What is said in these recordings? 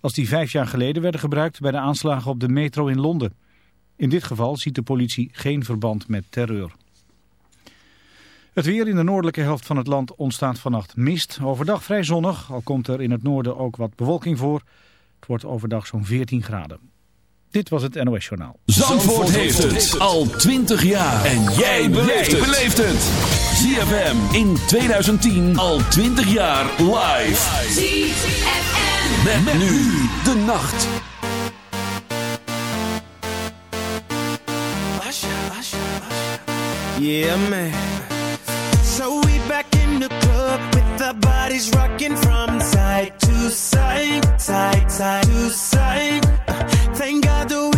als die vijf jaar geleden werden gebruikt bij de aanslagen op de metro in Londen. In dit geval ziet de politie geen verband met terreur. Het weer in de noordelijke helft van het land ontstaat vannacht mist. Overdag vrij zonnig, al komt er in het noorden ook wat bewolking voor. Het wordt overdag zo'n 14 graden. Dit was het NOS Journaal. Zandvoort, heeft het al 20 jaar. En jij beleeft het. ZFM in 2010 al 20 jaar live. ZFM. Met, nu de nacht. Yeah man. So we back in the club with the bodies rocking from side to side, side, side to side. Thank God the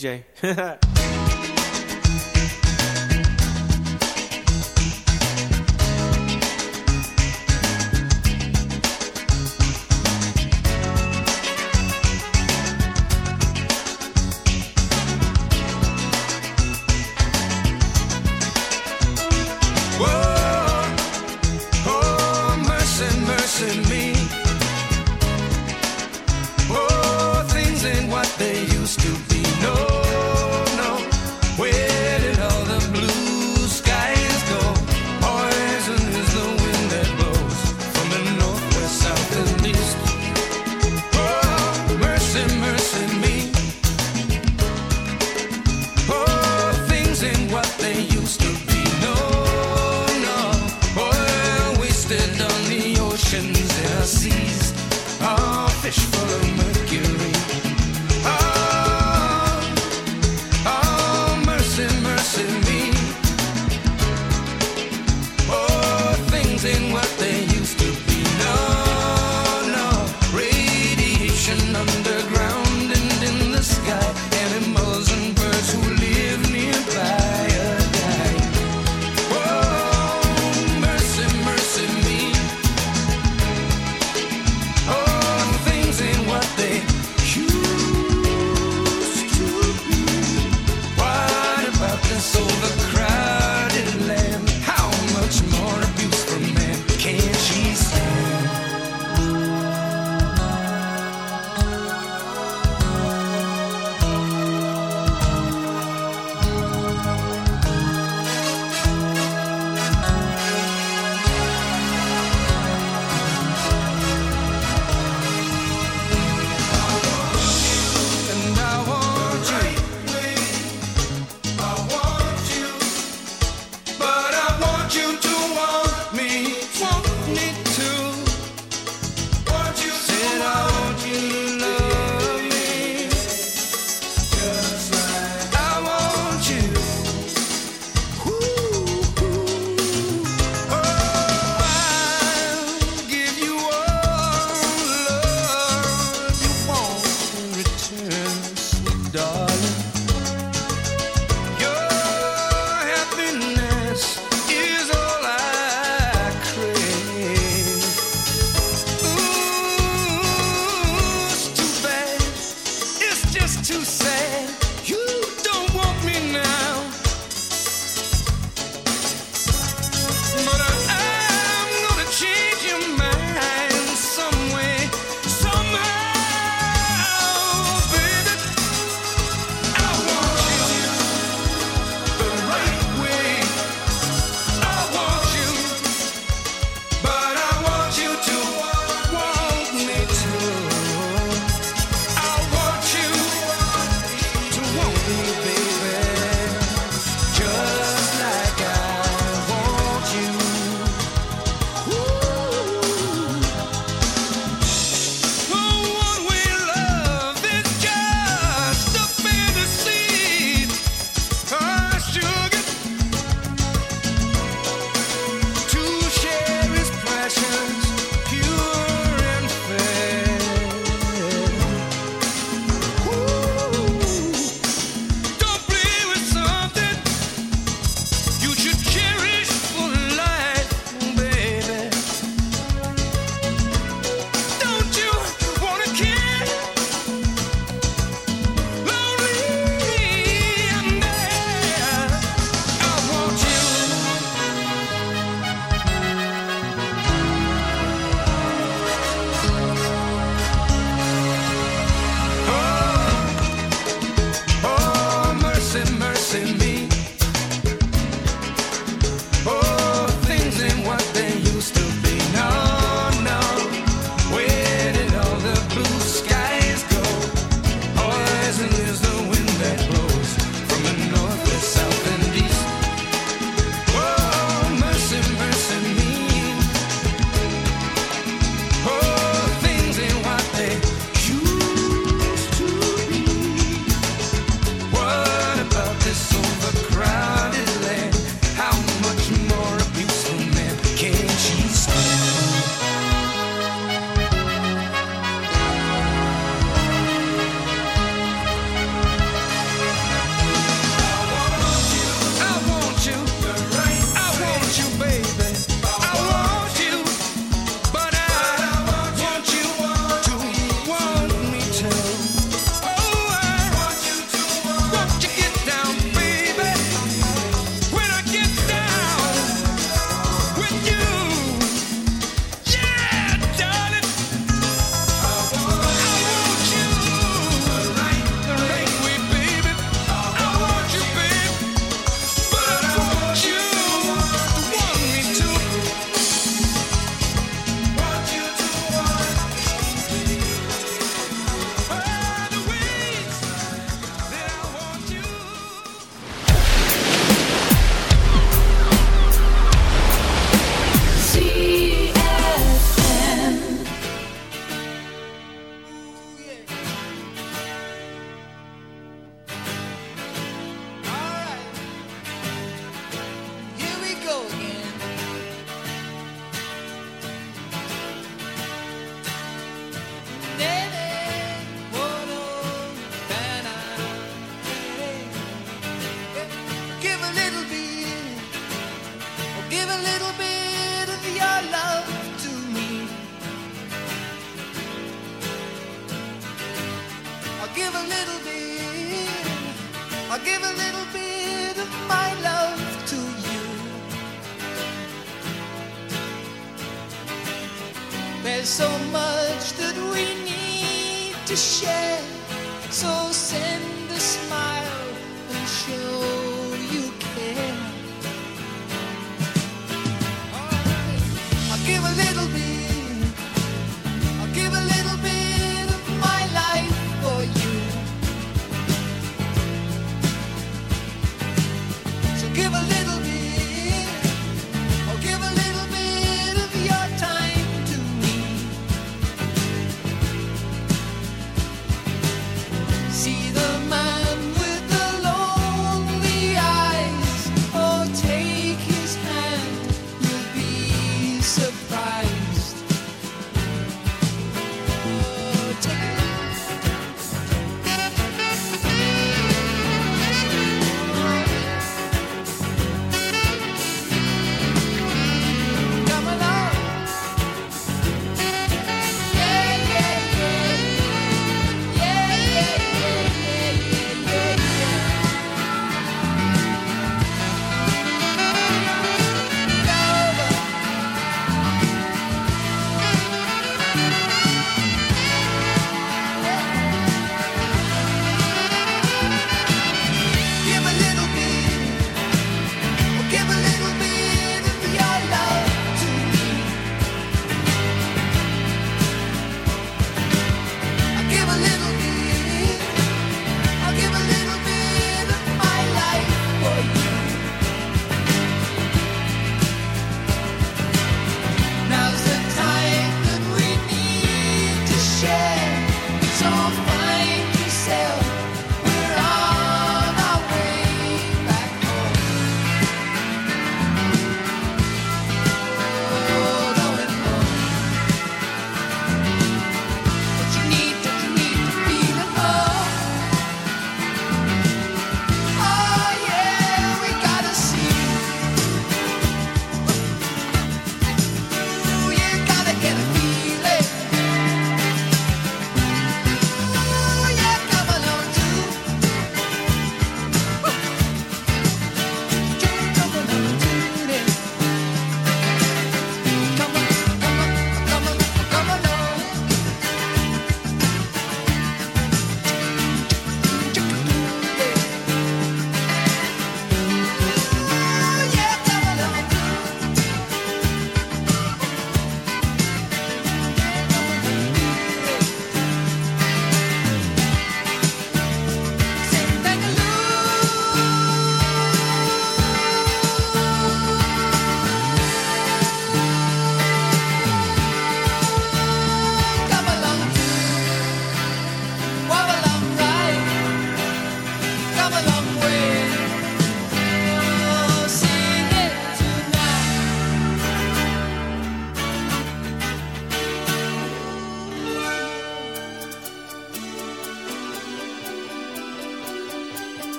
DJ.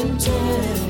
in.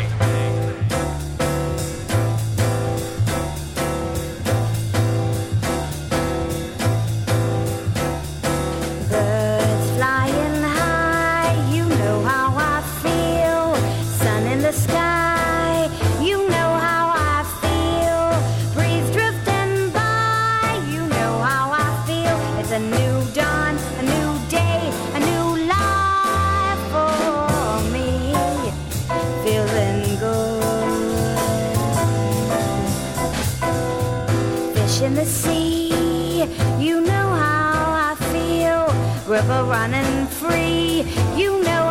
see. You know how I feel, river running free. You know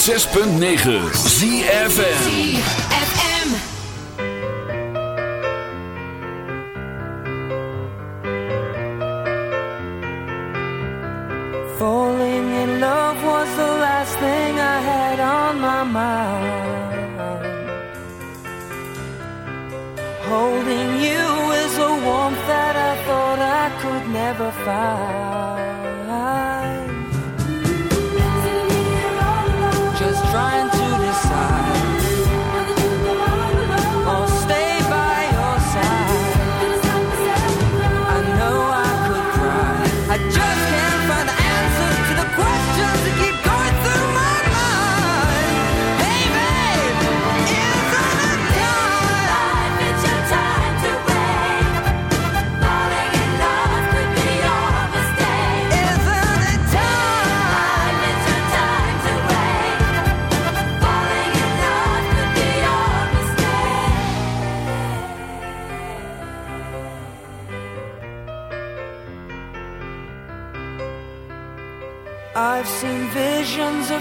106.9 ZFN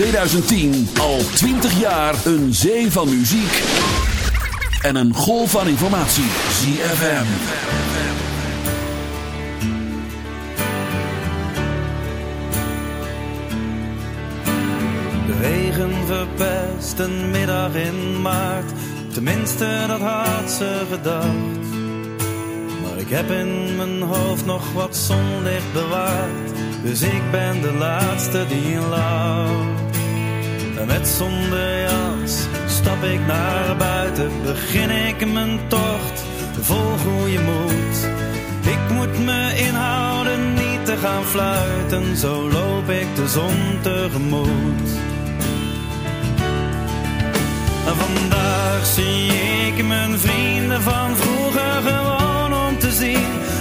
2010 al 20 jaar een zee van muziek en een golf van informatie. ZFM. De regen verpest een middag in maart. Tenminste, dat had ze gedacht. Maar ik heb in mijn hoofd nog wat zonlicht bewaard. Dus ik ben de laatste die lacht. En met zonder jas stap ik naar buiten. Begin ik mijn tocht vol goede moed. Ik moet me inhouden niet te gaan fluiten. Zo loop ik de zon tegemoet. En vandaag zie ik mijn vrienden van vroeger gewoon om te zien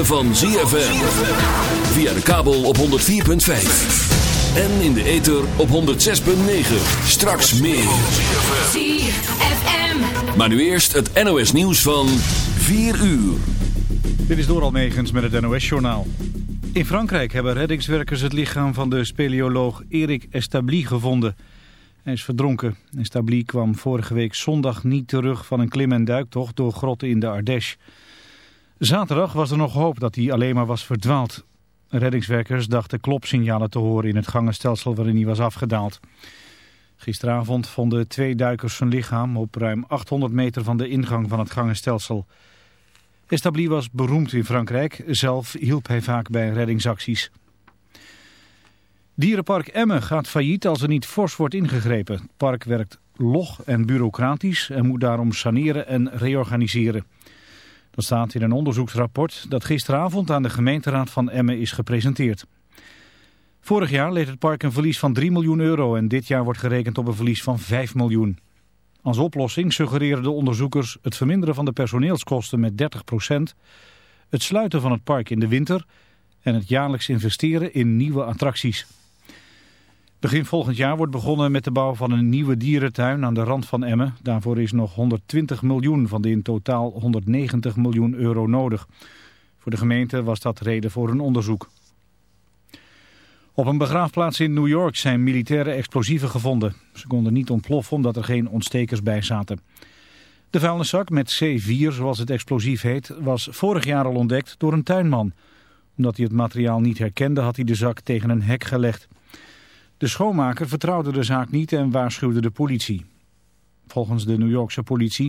Ritme van ZFM. Via de kabel op 104.5. En in de ether op 106.9. Straks meer. ZFM. Maar nu eerst het NOS nieuws van 4 uur. Dit is door Almegens met het NOS-journaal. In Frankrijk hebben reddingswerkers het lichaam van de speleoloog Erik Establi gevonden. Hij is verdronken. Establi kwam vorige week zondag niet terug van een klim- en duiktocht door grotten in de Ardèche. Zaterdag was er nog hoop dat hij alleen maar was verdwaald. Reddingswerkers dachten klopsignalen te horen in het gangenstelsel waarin hij was afgedaald. Gisteravond vonden twee duikers zijn lichaam op ruim 800 meter van de ingang van het gangenstelsel. Establi was beroemd in Frankrijk. Zelf hielp hij vaak bij reddingsacties. Dierenpark Emmen gaat failliet als er niet fors wordt ingegrepen. Het park werkt log en bureaucratisch en moet daarom saneren en reorganiseren. Dat staat in een onderzoeksrapport dat gisteravond aan de gemeenteraad van Emmen is gepresenteerd. Vorig jaar leed het park een verlies van 3 miljoen euro en dit jaar wordt gerekend op een verlies van 5 miljoen. Als oplossing suggereren de onderzoekers het verminderen van de personeelskosten met 30% het sluiten van het park in de winter en het jaarlijks investeren in nieuwe attracties. Begin volgend jaar wordt begonnen met de bouw van een nieuwe dierentuin aan de rand van Emmen. Daarvoor is nog 120 miljoen van de in totaal 190 miljoen euro nodig. Voor de gemeente was dat reden voor een onderzoek. Op een begraafplaats in New York zijn militaire explosieven gevonden. Ze konden niet ontploffen omdat er geen ontstekers bij zaten. De vuilniszak met C4, zoals het explosief heet, was vorig jaar al ontdekt door een tuinman. Omdat hij het materiaal niet herkende had hij de zak tegen een hek gelegd. De schoonmaker vertrouwde de zaak niet en waarschuwde de politie. Volgens de New Yorkse politie